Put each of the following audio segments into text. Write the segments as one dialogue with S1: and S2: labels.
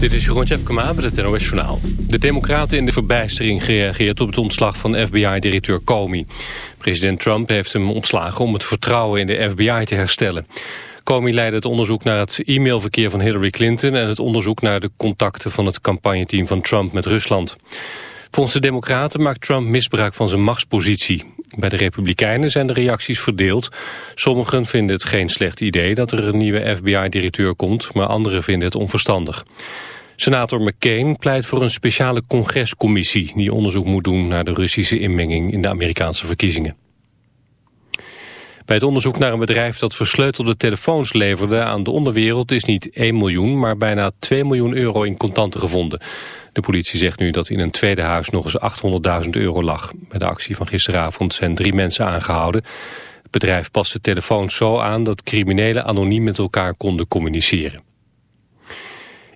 S1: Dit is Jeroen Tjepkema met het NOS Journaal. De democraten in de verbijstering gereageerd op het ontslag van FBI-directeur Comey. President Trump heeft hem ontslagen om het vertrouwen in de FBI te herstellen. Comey leidde het onderzoek naar het e-mailverkeer van Hillary Clinton... en het onderzoek naar de contacten van het campagneteam van Trump met Rusland. Volgens de democraten maakt Trump misbruik van zijn machtspositie. Bij de republikeinen zijn de reacties verdeeld. Sommigen vinden het geen slecht idee dat er een nieuwe FBI-directeur komt... maar anderen vinden het onverstandig. Senator McCain pleit voor een speciale congrescommissie... die onderzoek moet doen naar de Russische inmenging in de Amerikaanse verkiezingen. Bij het onderzoek naar een bedrijf dat versleutelde telefoons leverde aan de onderwereld is niet 1 miljoen, maar bijna 2 miljoen euro in contanten gevonden. De politie zegt nu dat in een tweede huis nog eens 800.000 euro lag. Bij de actie van gisteravond zijn drie mensen aangehouden. Het bedrijf past de telefoons zo aan dat criminelen anoniem met elkaar konden communiceren.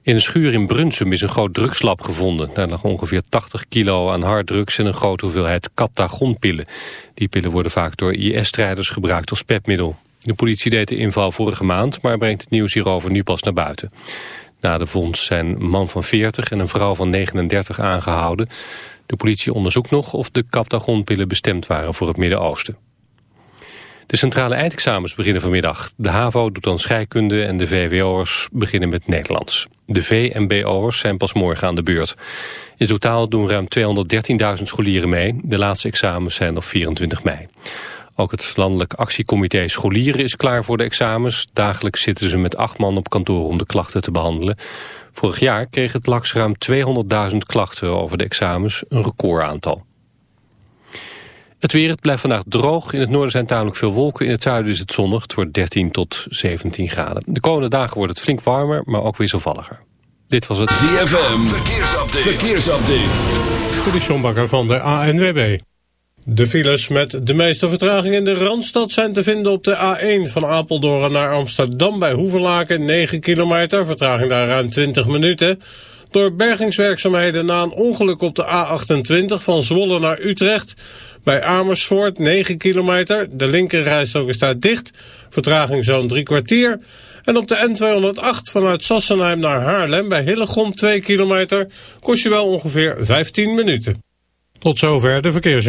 S1: In een schuur in Brunsum is een groot drugslab gevonden. Daar lag ongeveer 80 kilo aan harddrugs en een grote hoeveelheid captagonpillen. Die pillen worden vaak door IS-strijders gebruikt als pepmiddel. De politie deed de inval vorige maand, maar brengt het nieuws hierover nu pas naar buiten. Na de vondst zijn een man van 40 en een vrouw van 39 aangehouden. De politie onderzoekt nog of de captagonpillen bestemd waren voor het Midden-Oosten. De centrale eindexamens beginnen vanmiddag. De HAVO doet dan scheikunde en de VWO'ers beginnen met Nederlands. De V- en BO'ers zijn pas morgen aan de beurt. In totaal doen ruim 213.000 scholieren mee. De laatste examens zijn op 24 mei. Ook het Landelijk Actiecomité Scholieren is klaar voor de examens. Dagelijks zitten ze met acht man op kantoor om de klachten te behandelen. Vorig jaar kreeg het LAX ruim 200.000 klachten over de examens, een recordaantal. Het weer, het blijft vandaag droog. In het noorden zijn tamelijk veel wolken. In het zuiden is het zonnig. Het wordt 13 tot 17 graden. De komende dagen wordt het flink warmer, maar ook wisselvalliger. Dit was het
S2: ZFM. Verkeersupdate. Verkeersupdate.
S3: De van de ANWB. De files met de meeste vertraging in de Randstad zijn te vinden op de A1 van Apeldoorn naar Amsterdam bij Hoevelaken. 9 kilometer, vertraging daar ruim 20 minuten. Door bergingswerkzaamheden na een ongeluk op de A28 van Zwolle naar Utrecht. Bij Amersfoort 9 kilometer, de linkerrijstrook is dicht. Vertraging zo'n drie kwartier. En op de N208 vanuit Sassenheim naar Haarlem bij Hillegom 2 kilometer kost je wel ongeveer 15 minuten. Tot zover de verkeers.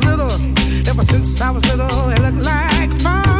S4: was little, ever since I was little, it looked like fun.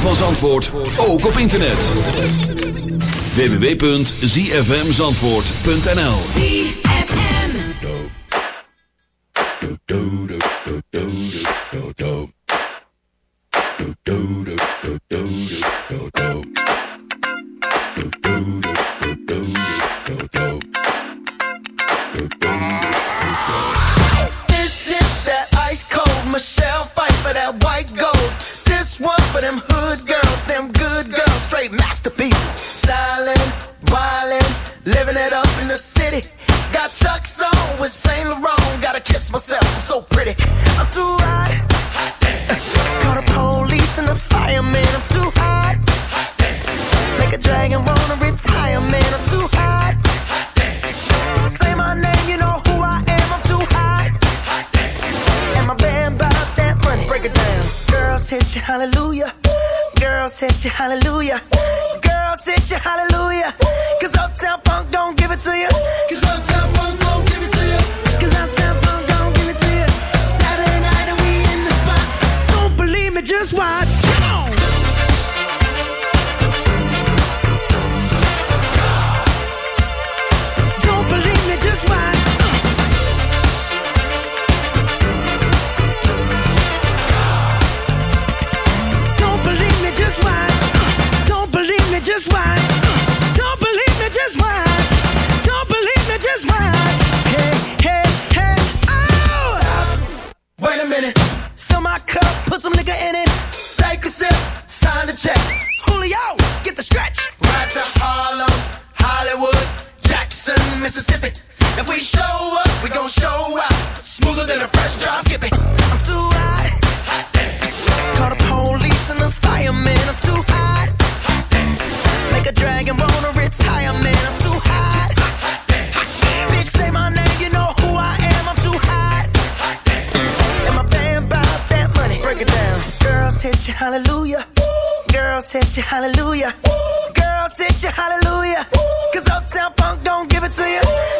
S2: van Zandvoort ook op internet. www.zfmzandvoort.nl ZFM
S5: Is it ice cold Michelle? for them hood girls, them good girls, straight masterpieces. Stylin', wildin', living it up in the city. Got Chuck's on with Saint Laurent, gotta kiss myself, I'm so pretty. I'm too hot Set hallelujah. Girl, set you hallelujah. hit you hallelujah. Ooh. Say hit you hallelujah. Ooh. Cause Uptown Funk don't give it to you. Ooh.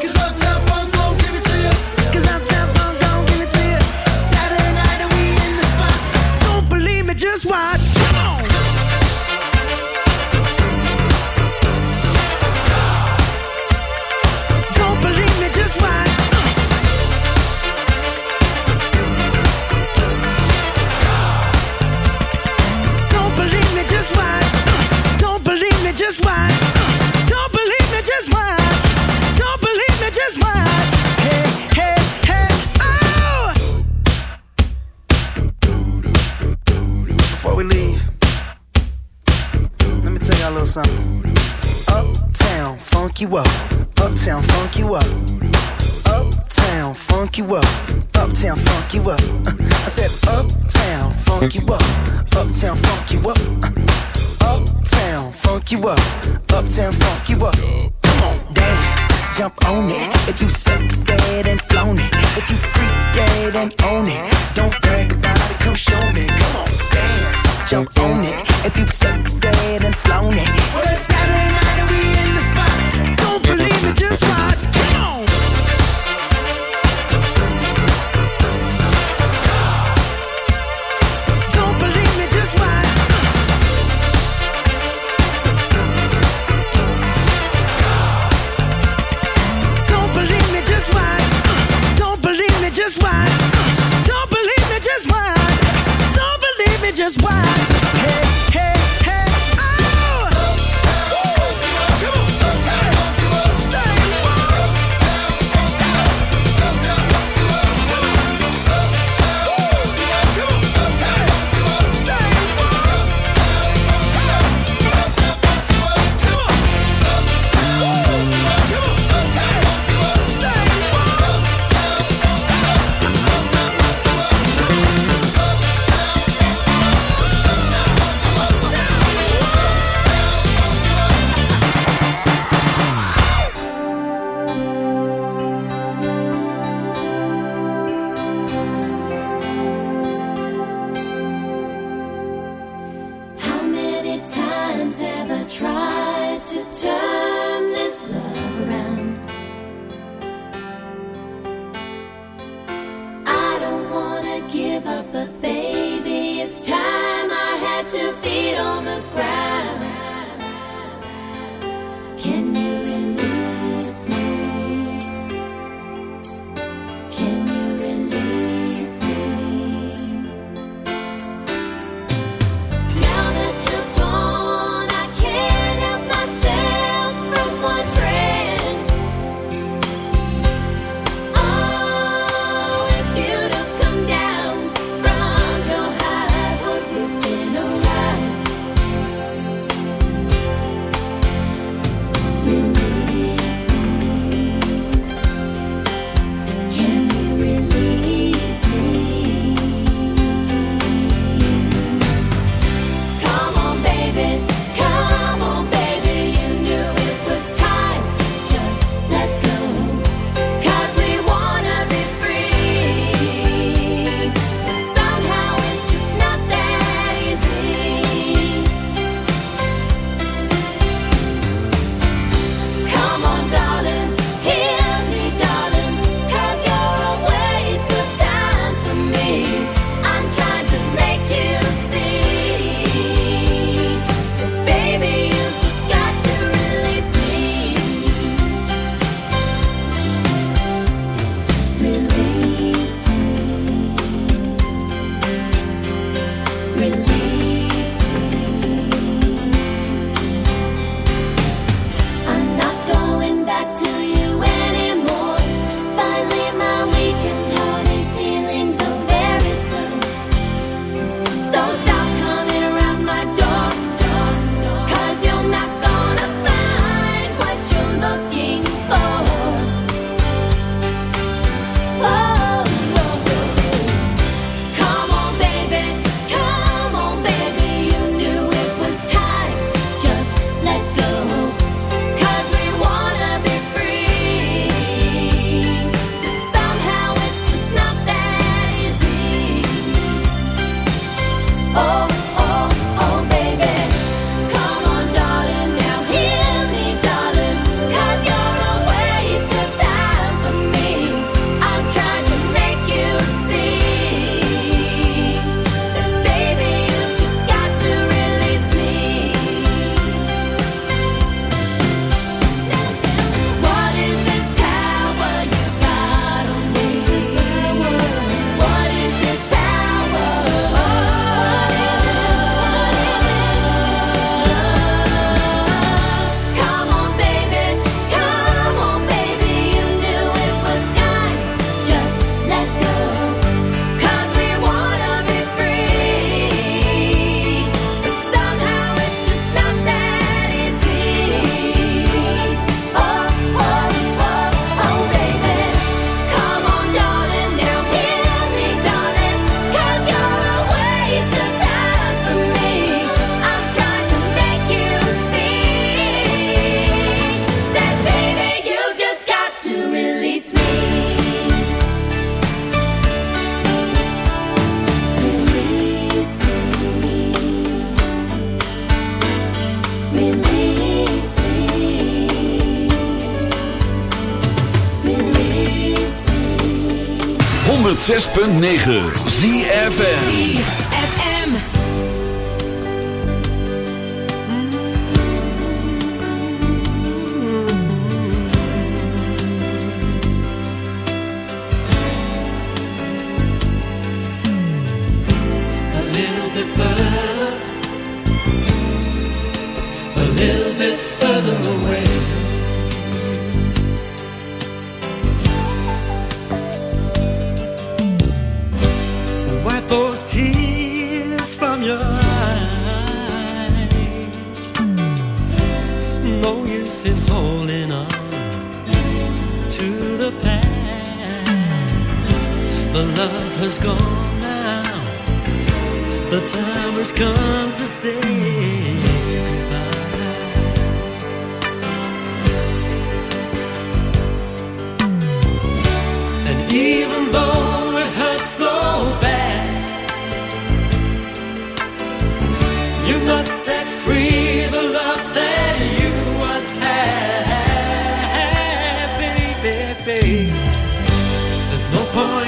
S5: 106.9 ZFM.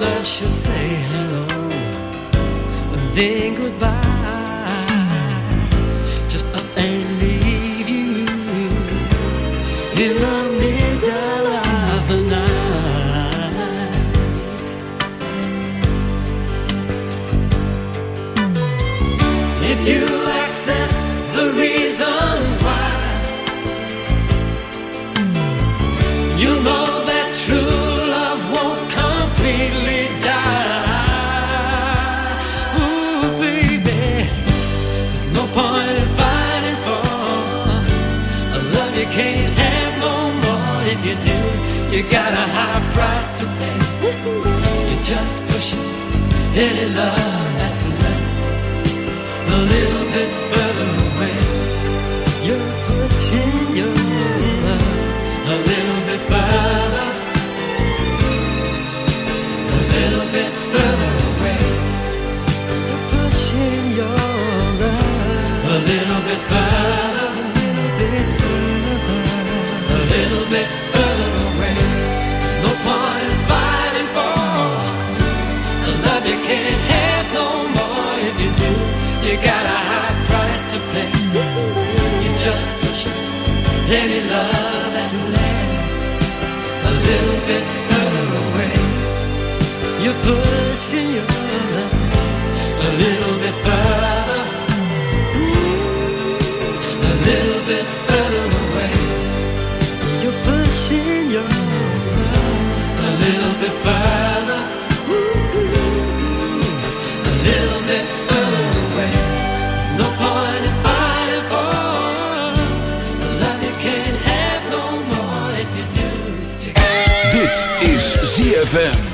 S6: Love should say hello and then goodbye. just pushing any love that's left a little bit. pushing your love a little bit further, a little bit
S7: further away. You're pushing your love a little bit further, a little bit further away. There's no point in fighting for a love you can't have no more. If you do, you. Dit is ZFM.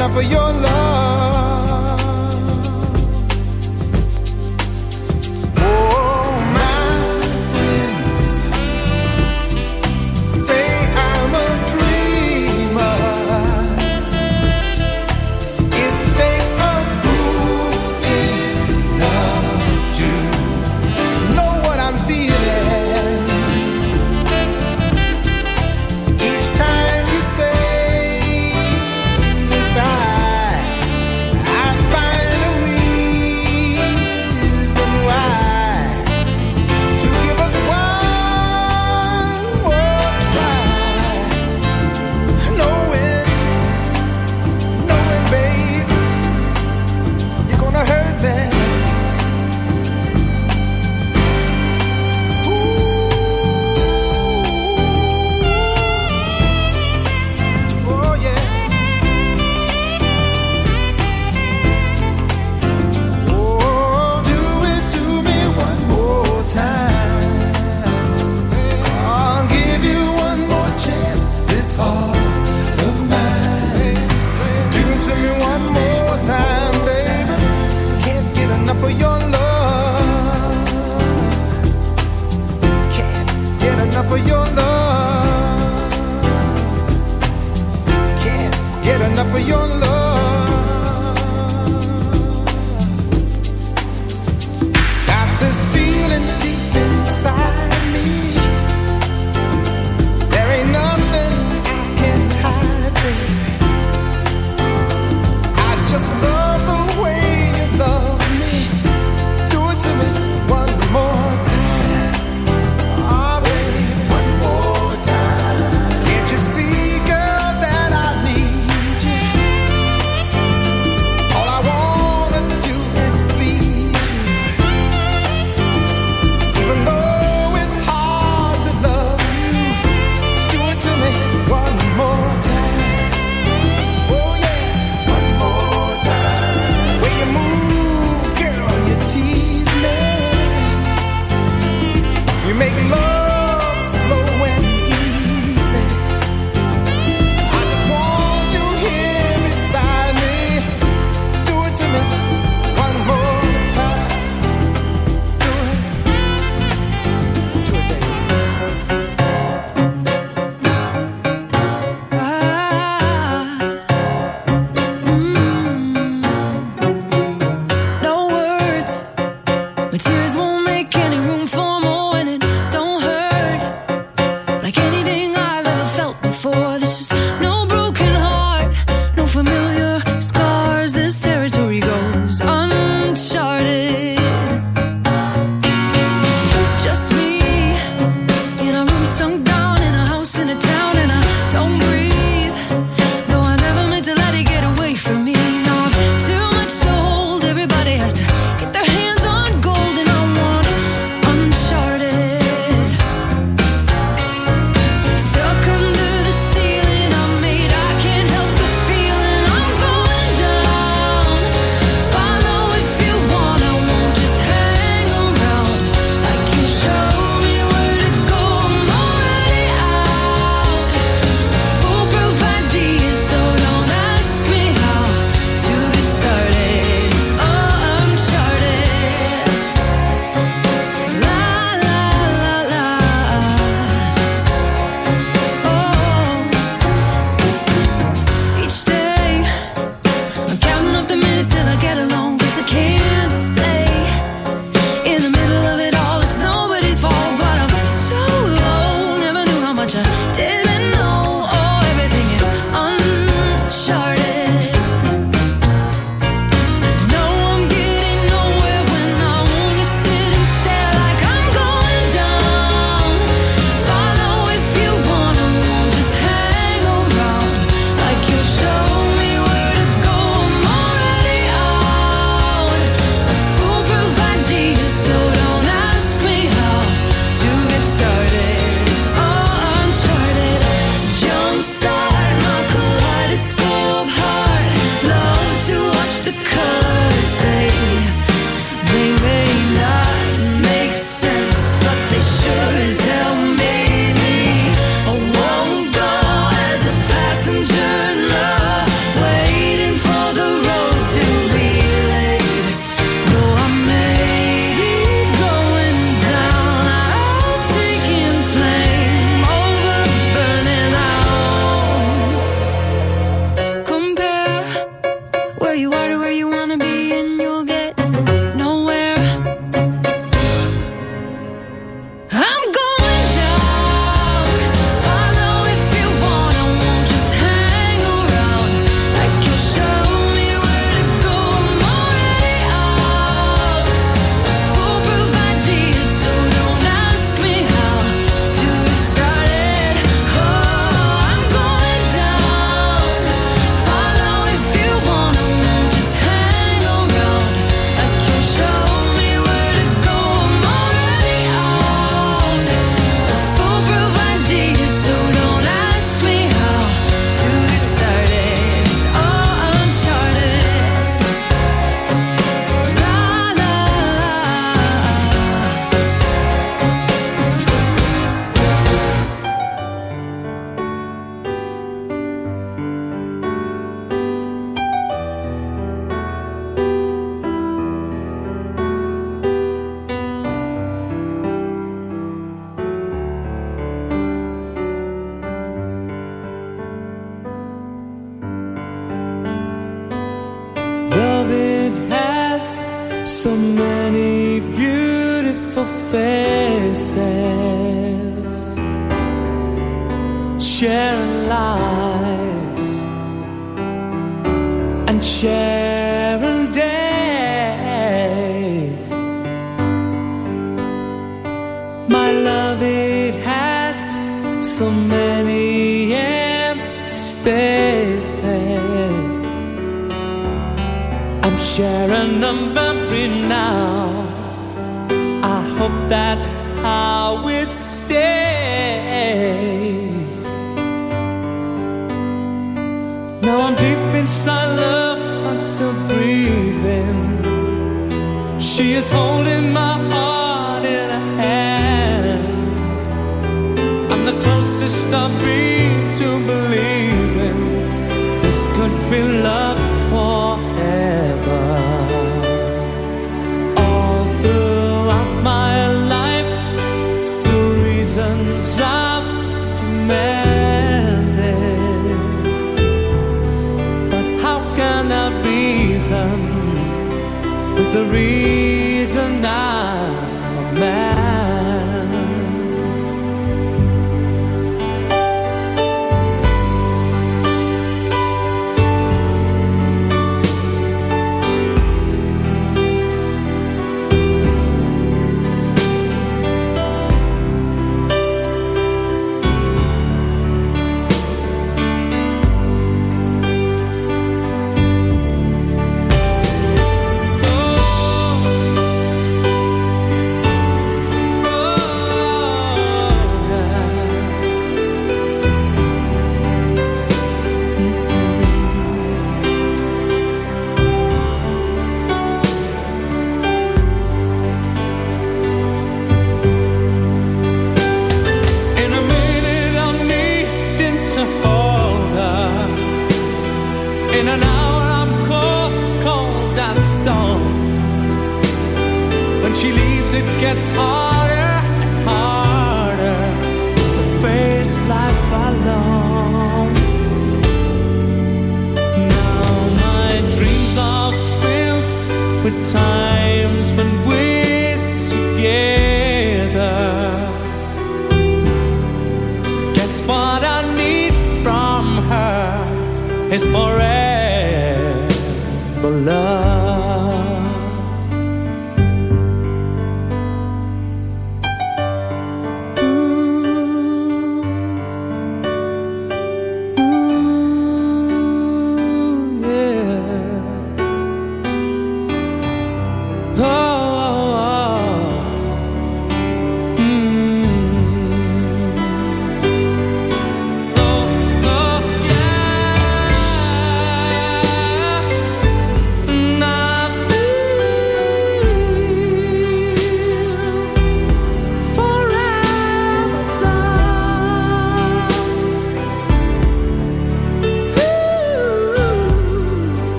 S7: not for your love.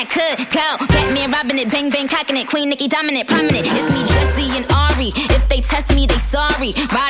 S7: that could go. Batman robbing it, bang bang cocking it, Queen Nicki dominant, prominent. It's me, Jesse and Ari. If they test me, they sorry.
S2: Ride